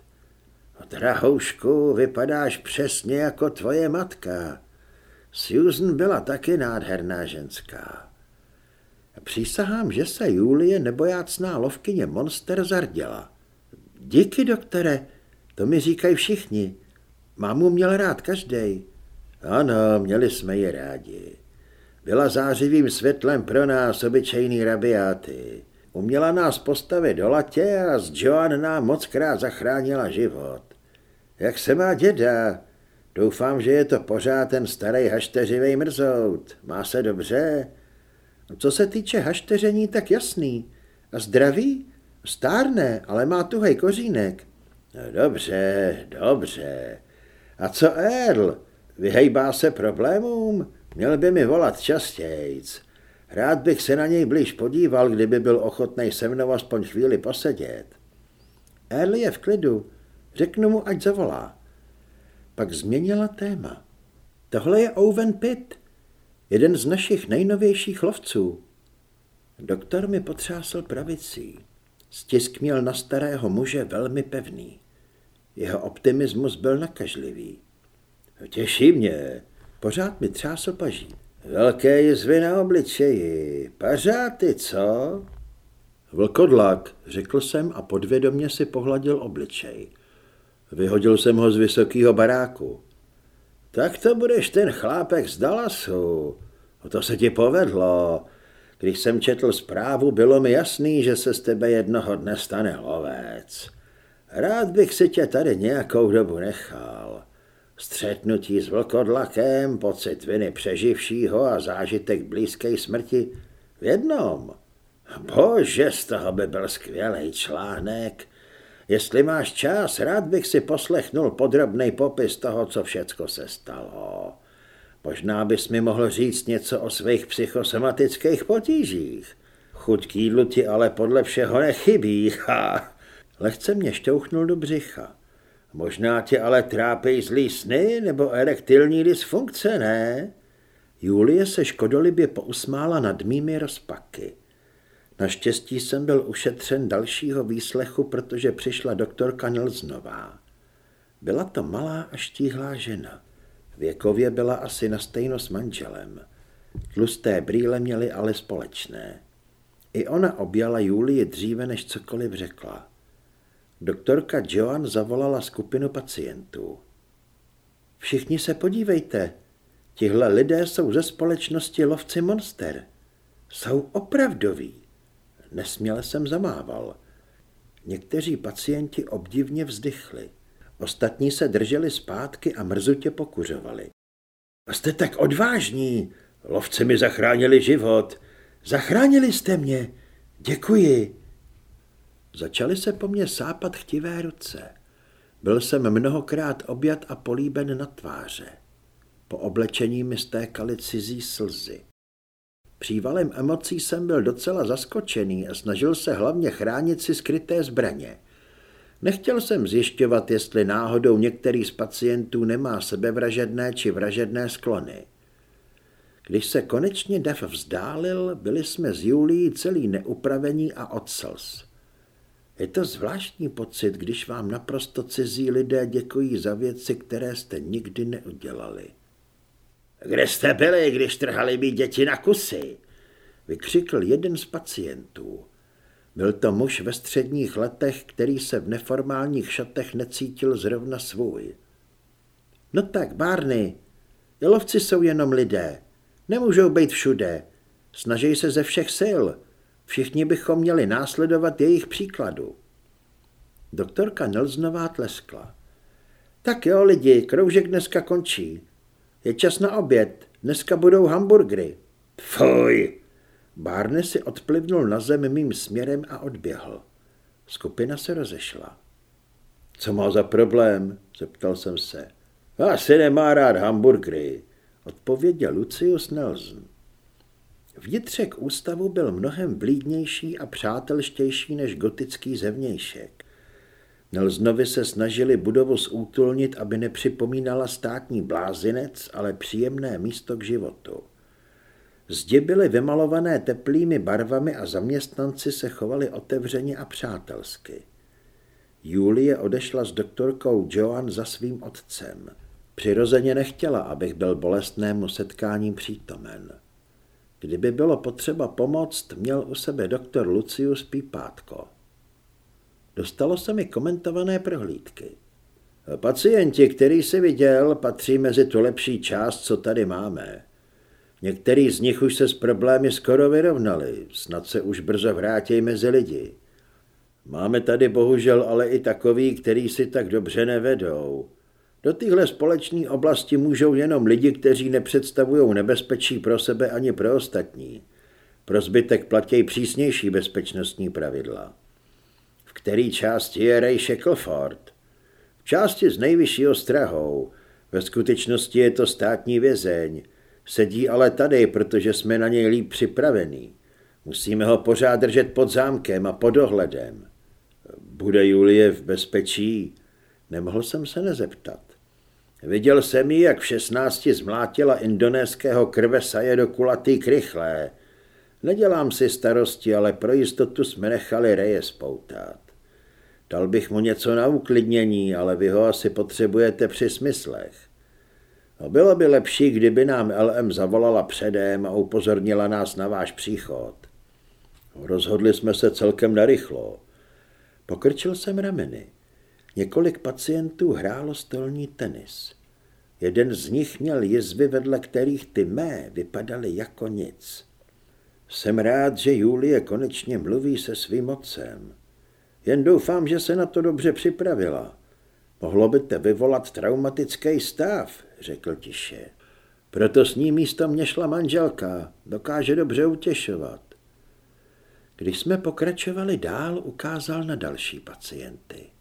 Drahoušku, vypadáš přesně jako tvoje matka. Susan byla taky nádherná ženská. Přísahám, že se Julie nebojácná lovkyně monster zarděla. Díky, doktore, to mi říkají všichni. Mámu měl rád každý. Ano, měli jsme ji rádi. Byla zářivým světlem pro nás, obyčejný rabiáty. Uměla nás postavit do latě a z Joan nám mockrát zachránila život. Jak se má děda? Doufám, že je to pořád ten starý hašteřivý mrzout. Má se dobře? Co se týče hašteření, tak jasný. A zdraví? Stárne, ale má tuhej kořínek. No dobře, dobře. A co Earl? Vyhejbá se problémům? Měl by mi volat častějc. Rád bych se na něj blíž podíval, kdyby byl ochotný se mnou aspoň chvíli posedět. Earl je v klidu. Řeknu mu, ať zavolá. Pak změnila téma. Tohle je Owen Pitt, jeden z našich nejnovějších lovců. Doktor mi potřásl pravicí. Stisk měl na starého muže velmi pevný. Jeho optimismus byl nakažlivý. Těší mě. Pořád mi třásl paží. Velké jizvy na obličeji. Pařáty, co? Vlkodlak, řekl jsem a podvědomě si pohladil obličej. Vyhodil jsem ho z vysokého baráku. Tak to budeš ten chlápek z Dallasu. O to se ti povedlo. Když jsem četl zprávu, bylo mi jasný, že se z tebe jednoho dne stane lovec. Rád bych si tě tady nějakou dobu nechal. Střetnutí s vlkodlakem, pocit viny přeživšího a zážitek blízké smrti v jednom. Bože, z toho by byl skvělý článek. Jestli máš čas, rád bych si poslechnul podrobný popis toho, co všecko se stalo. Možná bys mi mohl říct něco o svých psychosomatických potížích. Chuť k jídlu ti ale podle všeho nechybí. Ha. Lehce mě šťouchnul do břicha. Možná tě ale trápí zlý sny nebo erektilní dysfunkce, ne? Julie se škodolibě pousmála nad mými rozpaky. Naštěstí jsem byl ušetřen dalšího výslechu, protože přišla doktorka Nilsnová. Byla to malá a štíhlá žena. Věkově byla asi na stejno s manželem. Tlusté brýle měly ale společné. I ona objala Julii dříve, než cokoliv řekla. Doktorka Joan zavolala skupinu pacientů. Všichni se podívejte. Tihle lidé jsou ze společnosti lovci monster. Jsou opravdoví. Nesměle jsem zamával. Někteří pacienti obdivně vzdychli. Ostatní se drželi zpátky a mrzutě pokuřovali. Jste tak odvážní. Lovci mi zachránili život. Zachránili jste mě. Děkuji. Začaly se po mně sápat chtivé ruce. Byl jsem mnohokrát objat a políben na tváře. Po oblečení mi stékaly cizí slzy. Přívalem emocí jsem byl docela zaskočený a snažil se hlavně chránit si skryté zbraně. Nechtěl jsem zjišťovat, jestli náhodou některý z pacientů nemá sebevražedné či vražedné sklony. Když se konečně Dev vzdálil, byli jsme s Julí celý neupravení a odsels. Je to zvláštní pocit, když vám naprosto cizí lidé děkují za věci, které jste nikdy neudělali. Kde jste byli, když trhali mi děti na kusy? Vykřikl jeden z pacientů. Byl to muž ve středních letech, který se v neformálních šatech necítil zrovna svůj. No tak, Barney, jelovci jsou jenom lidé. Nemůžou být všude. Snaží se ze všech sil. Všichni bychom měli následovat jejich příkladu. Doktorka Nelznová tleskla. Tak jo, lidi, kroužek dneska končí. Je čas na oběd. Dneska budou hamburgery. Fuj! Barney si odplivnul na zem mým směrem a odběhl. Skupina se rozešla. Co má za problém? zeptal jsem se. Asi nemá rád hamburgery, odpověděl Lucius Nelson. Vnitřek ústavu byl mnohem vlídnější a přátelštější než gotický zevnějšek. Nelznovi se snažili budovu zútulnit, aby nepřipomínala státní blázinec, ale příjemné místo k životu. Zdi byly vymalované teplými barvami a zaměstnanci se chovali otevřeně a přátelsky. Julie odešla s doktorkou Joan za svým otcem. Přirozeně nechtěla, abych byl bolestnému setkání přítomen. Kdyby bylo potřeba pomoct, měl u sebe doktor Lucius Pípátko. Dostalo se mi komentované prohlídky. Pacienti, který si viděl, patří mezi tu lepší část, co tady máme. Některý z nich už se s problémy skoro vyrovnali, snad se už brzo vrátí mezi lidi. Máme tady bohužel ale i takový, který si tak dobře nevedou. Do téhle společné oblasti můžou jenom lidi, kteří nepředstavují nebezpečí pro sebe ani pro ostatní. Pro zbytek platí přísnější bezpečnostní pravidla. V který části je Ray Shackleford? V části s nejvyšší ostrahou. Ve skutečnosti je to státní vězeň. Sedí ale tady, protože jsme na něj líp připravení. Musíme ho pořád držet pod zámkem a pod dohledem. Bude Julie v bezpečí? Nemohl jsem se nezeptat. Viděl jsem ji, jak v šestnácti zmlátila indonéského krvesaje do kulatý krychlé. Nedělám si starosti, ale pro jistotu jsme nechali reje spoutat. Dal bych mu něco na uklidnění, ale vy ho asi potřebujete při smyslech. No, bylo by lepší, kdyby nám LM zavolala předem a upozornila nás na váš příchod. Rozhodli jsme se celkem narychlo. Pokrčil jsem rameny. Několik pacientů hrálo stolní tenis. Jeden z nich měl jizvy, vedle kterých ty mé vypadaly jako nic. Jsem rád, že Julie konečně mluví se svým otcem. Jen doufám, že se na to dobře připravila. Mohlo by te vyvolat traumatický stav, řekl tiše. Proto s ní místo mě šla manželka, dokáže dobře utěšovat. Když jsme pokračovali dál, ukázal na další pacienty.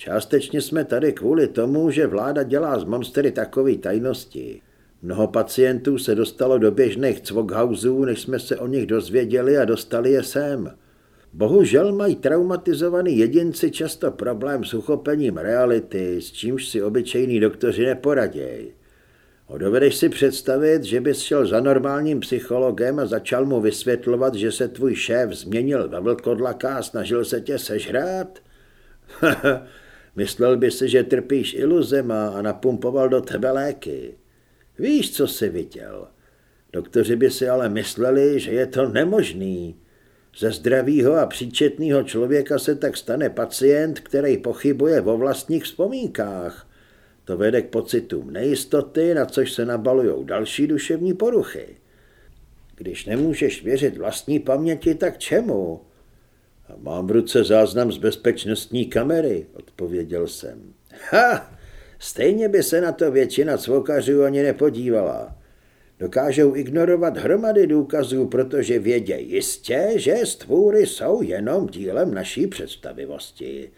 Částečně jsme tady kvůli tomu, že vláda dělá z monstery takové tajnosti. Mnoho pacientů se dostalo do běžných cvokhausů, než jsme se o nich dozvěděli a dostali je sem. Bohužel mají traumatizovaní jedinci často problém s uchopením reality, s čímž si obyčejní doktoři neporadějí. Dovedeš si představit, že bys šel za normálním psychologem a začal mu vysvětlovat, že se tvůj šéf změnil ve vlkodlaka a snažil se tě sežrát? Myslel by si, že trpíš iluzema a napumpoval do tebe léky. Víš, co jsi viděl. Doktoři by si ale mysleli, že je to nemožný. Ze zdravého a příčetného člověka se tak stane pacient, který pochybuje o vlastních vzpomínkách. To vede k pocitům nejistoty, na což se nabalují další duševní poruchy. Když nemůžeš věřit vlastní paměti, tak čemu? Mám v ruce záznam z bezpečnostní kamery, odpověděl jsem. Ha! Stejně by se na to většina cvokařů ani nepodívala. Dokážou ignorovat hromady důkazů, protože vědějí jistě, že stvůry jsou jenom dílem naší představivosti.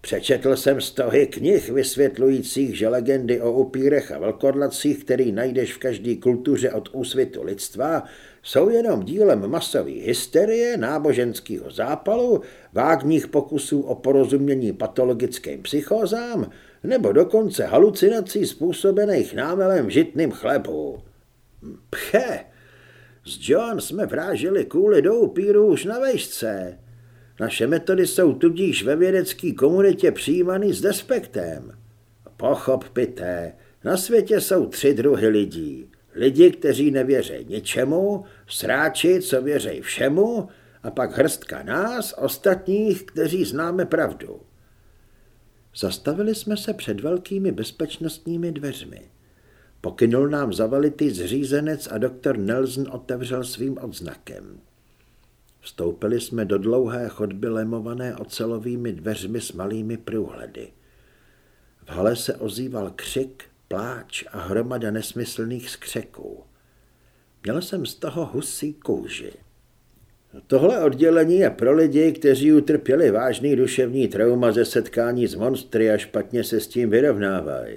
Přečetl jsem stohy knih vysvětlujících, že legendy o upírech a velkodlacích, který najdeš v každé kultuře od úsvitu lidstva, jsou jenom dílem masové hysterie, náboženského zápalu, vágních pokusů o porozumění patologickým psychózám nebo dokonce halucinací způsobených námelem žitným chlebu. Pche, s John jsme vrážili kůly do upíru už na vejšce. Naše metody jsou tudíž ve vědecké komunitě přijímány s despektem. Pochop, pité, na světě jsou tři druhy lidí. Lidi, kteří nevěří ničemu, sráči, co věří všemu, a pak hrstka nás, ostatních, kteří známe pravdu. Zastavili jsme se před velkými bezpečnostními dveřmi. Pokynul nám zavalitý zřízenec a doktor Nelson otevřel svým odznakem. Vstoupili jsme do dlouhé chodby lemované ocelovými dveřmi s malými průhledy. V hale se ozýval křik, pláč a hromada nesmyslných skřeků. Měl jsem z toho husí kůži. Tohle oddělení je pro lidi, kteří utrpěli vážný duševní trauma ze setkání s monstry a špatně se s tím vyrovnávají.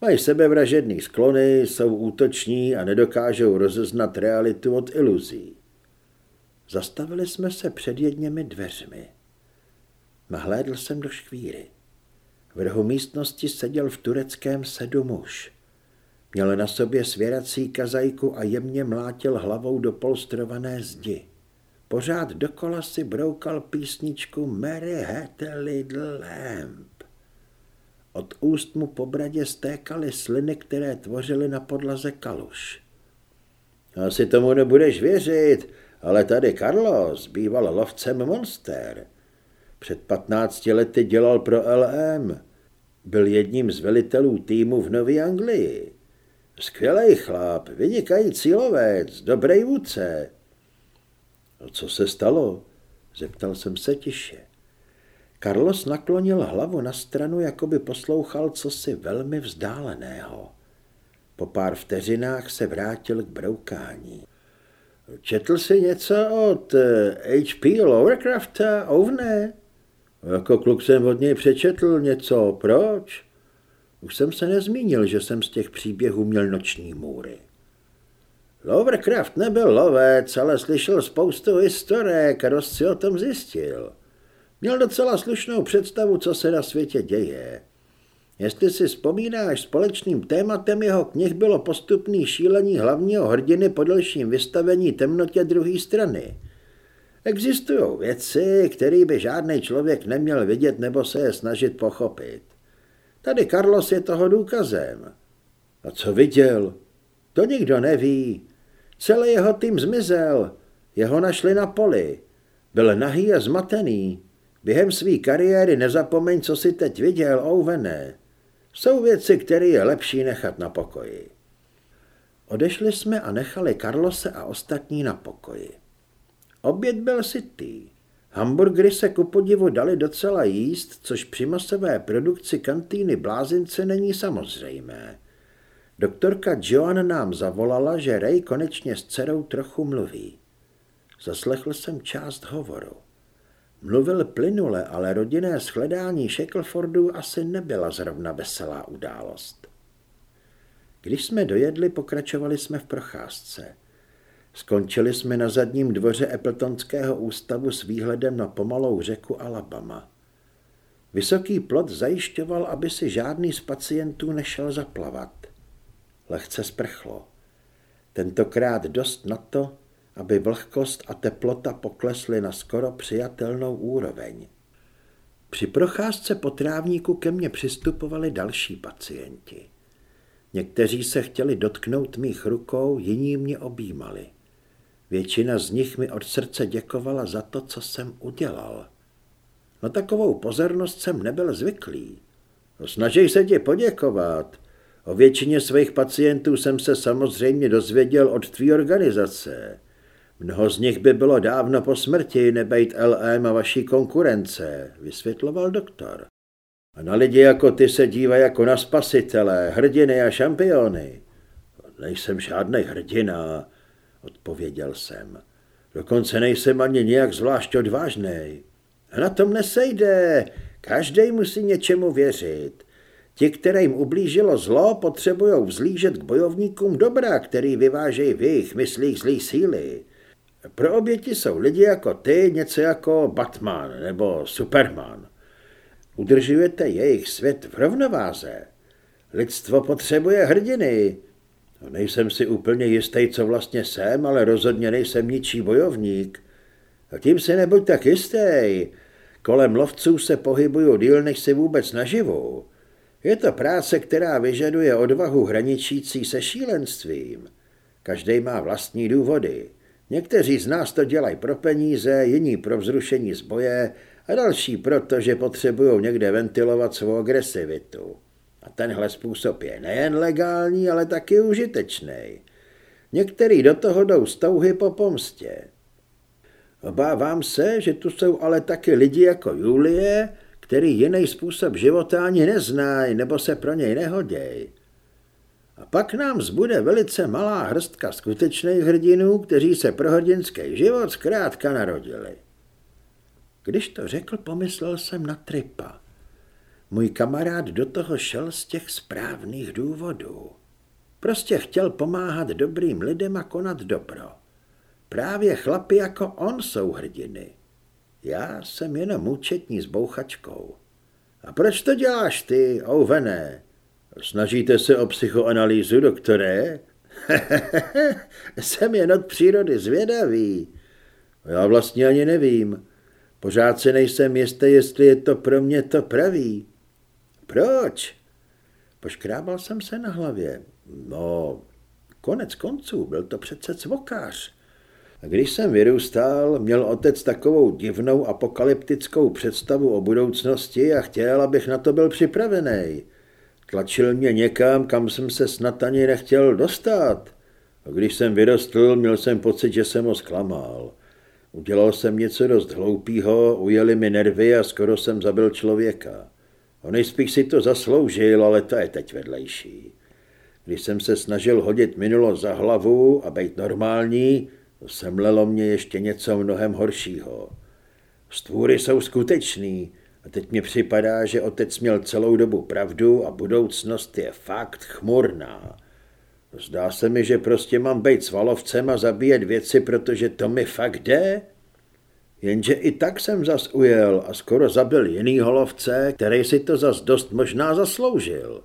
Mají sebevražedný sklony, jsou útoční a nedokážou rozeznat realitu od iluzí. Zastavili jsme se před jedněmi dveřmi. Nahlédl jsem do škvíry. V rohu místnosti seděl v tureckém sedu muž. Měl na sobě svěrací kazajku a jemně mlátil hlavou do polstrované zdi. Pořád dokola si broukal písničku Mary had a little lamp. Od úst mu po bradě stékaly sliny, které tvořily na podlaze kaluš. Asi tomu nebudeš věřit, ale tady Carlos býval lovcem monster. Před patnácti lety dělal pro LM. Byl jedním z velitelů týmu v Nový Anglii. Skvělej chlap, vynikající lovec, dobrý vůdce. Co se stalo? Zeptal jsem se tiše. Carlos naklonil hlavu na stranu, jako by poslouchal cosi velmi vzdáleného. Po pár vteřinách se vrátil k broukání. Četl jsi něco od H.P. Eh, Lowercrafta, ovne? Jako kluk jsem od něj přečetl něco. Proč? Už jsem se nezmínil, že jsem z těch příběhů měl noční můry. Lovecraft nebyl lovec, ale slyšel spoustu historek a dost si o tom zjistil. Měl docela slušnou představu, co se na světě děje. Jestli si vzpomínáš, společným tématem jeho knih bylo postupný šílení hlavního hrdiny po delším vystavení temnotě druhé strany. Existují věci, které by žádný člověk neměl vidět nebo se je snažit pochopit. Tady Carlos je toho důkazem. A co viděl? To nikdo neví. Celý jeho tým zmizel. Jeho našli na poli. Byl nahý a zmatený. Během své kariéry nezapomeň, co si teď viděl, ouvené. Jsou věci, které je lepší nechat na pokoji. Odešli jsme a nechali Karlose a ostatní na pokoji. Oběd byl sytý. Hamburgery se ku podivu dali docela jíst, což při masové produkci kantýny Blázince není samozřejmé. Doktorka Joan nám zavolala, že Ray konečně s dcerou trochu mluví. Zaslechl jsem část hovoru. Mluvil plynule, ale rodinné shledání Shacklefordů asi nebyla zrovna veselá událost. Když jsme dojedli, pokračovali jsme v procházce. Skončili jsme na zadním dvoře Appletonského ústavu s výhledem na pomalou řeku Alabama. Vysoký plot zajišťoval, aby si žádný z pacientů nešel zaplavat. Lehce sprchlo. Tentokrát dost na to, aby vlhkost a teplota poklesly na skoro přijatelnou úroveň. Při procházce po trávníku ke mně přistupovali další pacienti. Někteří se chtěli dotknout mých rukou, jiní mě objímali. Většina z nich mi od srdce děkovala za to, co jsem udělal. Na takovou pozornost jsem nebyl zvyklý. Snaží se ti poděkovat. O většině svých pacientů jsem se samozřejmě dozvěděl od tvý organizace. Mnoho z nich by bylo dávno po smrti, nebejt LM a vaší konkurence, vysvětloval doktor. A na lidi jako ty se dívají jako na spasitele, hrdiny a šampiony. Nejsem žádný hrdina, odpověděl jsem. Dokonce nejsem ani nějak zvlášť odvážný. A na tom nesejde. Každý musí něčemu věřit. Ti, kterým ublížilo zlo, potřebují vzlížet k bojovníkům dobra, který vyvážejí v jejich myslích zlý síly. Pro oběti jsou lidi jako ty něco jako Batman nebo Superman. Udržujete jejich svět v rovnováze. Lidstvo potřebuje hrdiny. No, nejsem si úplně jistý, co vlastně jsem, ale rozhodně nejsem ničí bojovník. A tím si nebuď tak jistý. Kolem lovců se pohybuju díl, než si vůbec naživu. Je to práce, která vyžaduje odvahu hraničící se šílenstvím. Každý má vlastní důvody. Někteří z nás to dělají pro peníze, jiní pro vzrušení z boje a další proto, že potřebují někde ventilovat svou agresivitu. A tenhle způsob je nejen legální, ale taky užitečný. Některý do toho jdou z touhy po pomstě. Obávám se, že tu jsou ale taky lidi jako Julie, který jiný způsob života ani neznají nebo se pro něj nehodějí. A pak nám zbude velice malá hrstka skutečných hrdinů, kteří se pro hrdinský život zkrátka narodili. Když to řekl, pomyslel jsem na Tripa. Můj kamarád do toho šel z těch správných důvodů. Prostě chtěl pomáhat dobrým lidem a konat dobro. Právě chlapi jako on jsou hrdiny. Já jsem jenom účetní s bouchačkou. A proč to děláš ty, ouvené? Snažíte se o psychoanalýzu, doktore? Jsem jen od přírody zvědavý. Já vlastně ani nevím. Pořád si nejsem jistý, jestli je to pro mě to pravý. Proč? Poškrábal jsem se na hlavě. No, konec konců, byl to přece cvokář. A když jsem vyrůstal, měl otec takovou divnou apokalyptickou představu o budoucnosti a chtěl, abych na to byl připravený. Tlačil mě někam, kam jsem se snad ani nechtěl dostat. A když jsem vyrostl, měl jsem pocit, že jsem ho zklamal. Udělal jsem něco dost hloupého, ujeli mi nervy a skoro jsem zabil člověka. On nejspíš si to zasloužil, ale to je teď vedlejší. Když jsem se snažil hodit minulost za hlavu a být normální, semlelo mě ještě něco mnohem horšího. Stvůry jsou skutečný, A teď mi připadá, že otec měl celou dobu pravdu a budoucnost je fakt chmurná. Zdá se mi, že prostě mám být svalovcem a zabíjet věci, protože to mi fakt jde. Jenže i tak jsem zas ujel a skoro zabil jiný holovce, který si to zas dost možná zasloužil.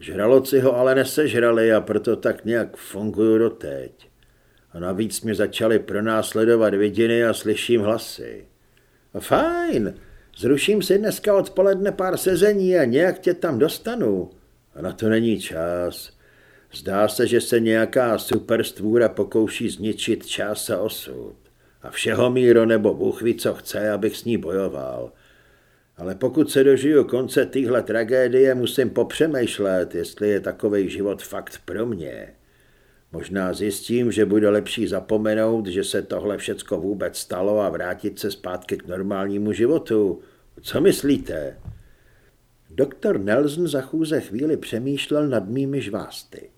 Žraloci ho ale nesežrali a proto tak nějak funguju doteď. A navíc mě začali pronásledovat vidiny a slyším hlasy. A fajn, zruším si dneska odpoledne pár sezení a nějak tě tam dostanu. A na to není čas. Zdá se, že se nějaká superstvůra pokouší zničit čas a osud. A všeho míro nebo Bůh ví, co chce, abych s ní bojoval. Ale pokud se dožiju konce téhle tragédie, musím popřemýšlet, jestli je takový život fakt pro mě. Možná zjistím, že bude lepší zapomenout, že se tohle všecko vůbec stalo a vrátit se zpátky k normálnímu životu. Co myslíte? Doktor Nelson za chůze chvíli přemýšlel nad mými žvásty.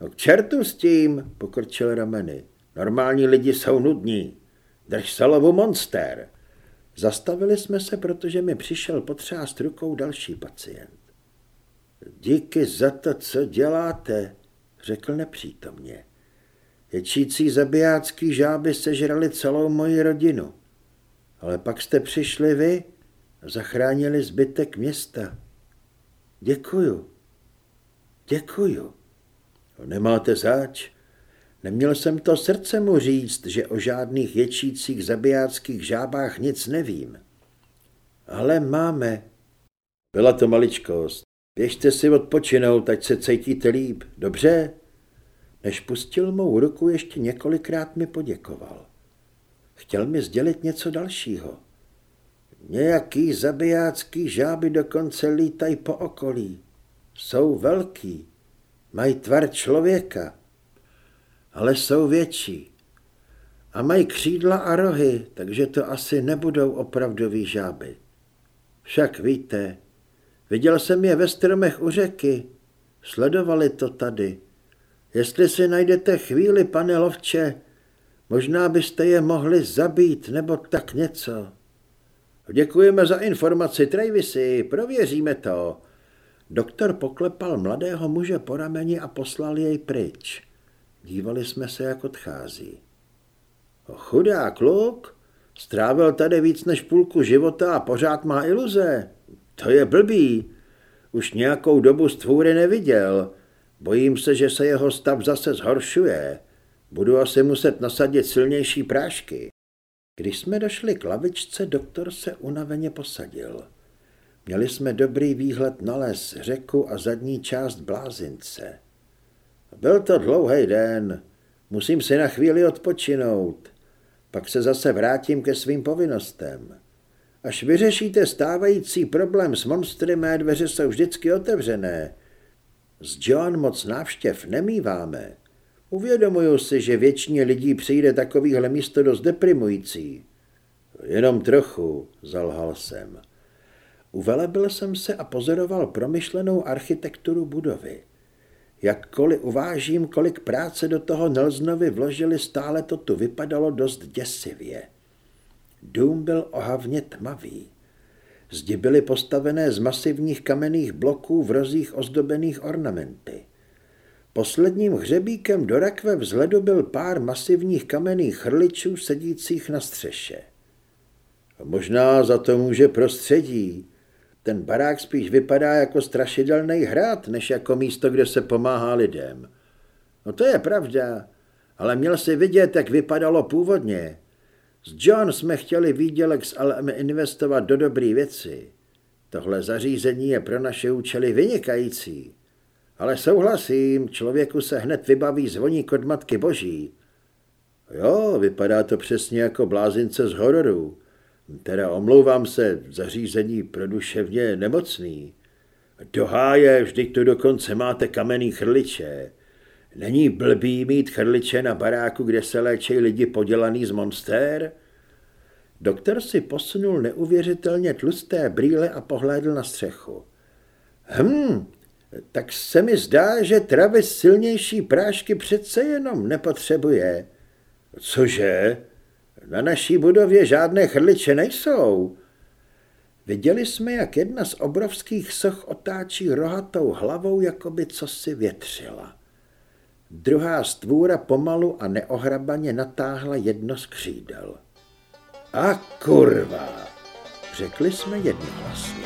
No k čertu s tím, pokrčil rameny. Normální lidi jsou nudní. Drž salovu monster. Zastavili jsme se, protože mi přišel potřást rukou další pacient. Díky za to, co děláte, řekl nepřítomně. Ječící zabijácký žáby sežrali celou moji rodinu. Ale pak jste přišli vy a zachránili zbytek města. Děkuju. Děkuju. Nemáte zač. Neměl jsem to srdce mu říct, že o žádných ječících zabijáckých žábách nic nevím. Ale máme. Byla to maličkost. Běžte si odpočinout, ať se cítíte líp. Dobře? Než pustil mou ruku, ještě několikrát mi poděkoval. Chtěl mi sdělit něco dalšího. Nějaký zabijácký žáby dokonce lítají po okolí. Jsou velký. Mají tvar člověka ale jsou větší. A mají křídla a rohy, takže to asi nebudou opravdový žáby. Však víte, viděl jsem je ve stromech u řeky, sledovali to tady. Jestli si najdete chvíli, pane lovče, možná byste je mohli zabít nebo tak něco. Děkujeme za informaci, Travisy, prověříme to. Doktor poklepal mladého muže po rameni a poslal jej pryč. Dívali jsme se, jak odchází. Chudá kluk, strávil tady víc než půlku života a pořád má iluze. To je blbý. Už nějakou dobu stvůry neviděl. Bojím se, že se jeho stav zase zhoršuje. Budu asi muset nasadit silnější prášky. Když jsme došli k lavičce, doktor se unaveně posadil. Měli jsme dobrý výhled na les, řeku a zadní část blázince. Byl to dlouhý den. Musím si na chvíli odpočinout. Pak se zase vrátím ke svým povinnostem. Až vyřešíte stávající problém s monstry, mé dveře jsou vždycky otevřené. S John moc návštěv nemýváme. Uvědomuju si, že většině lidí přijde takovýhle místo dost deprimující. Jenom trochu, zalhal jsem. Uvelebil jsem se a pozoroval promyšlenou architekturu budovy. Jakkoliv uvážím, kolik práce do toho Nelsonovi vložili, stále to tu vypadalo dost děsivě. Dům byl ohavně tmavý. Zdi byly postavené z masivních kamenných bloků v rozích ozdobených ornamenty. Posledním hřebíkem do rakve vzhledu byl pár masivních kamenných chrličů sedících na střeše. A možná za to může prostředí, ten barák spíš vypadá jako strašidelný hrad, než jako místo, kde se pomáhá lidem. No to je pravda, ale měl si vidět, jak vypadalo původně. S John jsme chtěli výdělek s LM investovat do dobré věci. Tohle zařízení je pro naše účely vynikající. Ale souhlasím, člověku se hned vybaví zvoní od Matky Boží. Jo, vypadá to přesně jako blázince z hororu. Teda omlouvám se, zařízení pro duševně nemocný. Do háje, vždyť tu dokonce máte kamenný chrliče. Není blbý mít chrliče na baráku, kde se léčí lidi podělaný z monster? Doktor si posunul neuvěřitelně tlusté brýle a pohlédl na střechu. Hm, tak se mi zdá, že Travis silnější prášky přece jenom nepotřebuje. Cože? Na naší budově žádné chrliče nejsou. Viděli jsme, jak jedna z obrovských soch otáčí rohatou hlavou, jako by co si větřila. Druhá stvůra pomalu a neohrabaně natáhla jedno z křídel. A kurva, řekli jsme jednohlasně.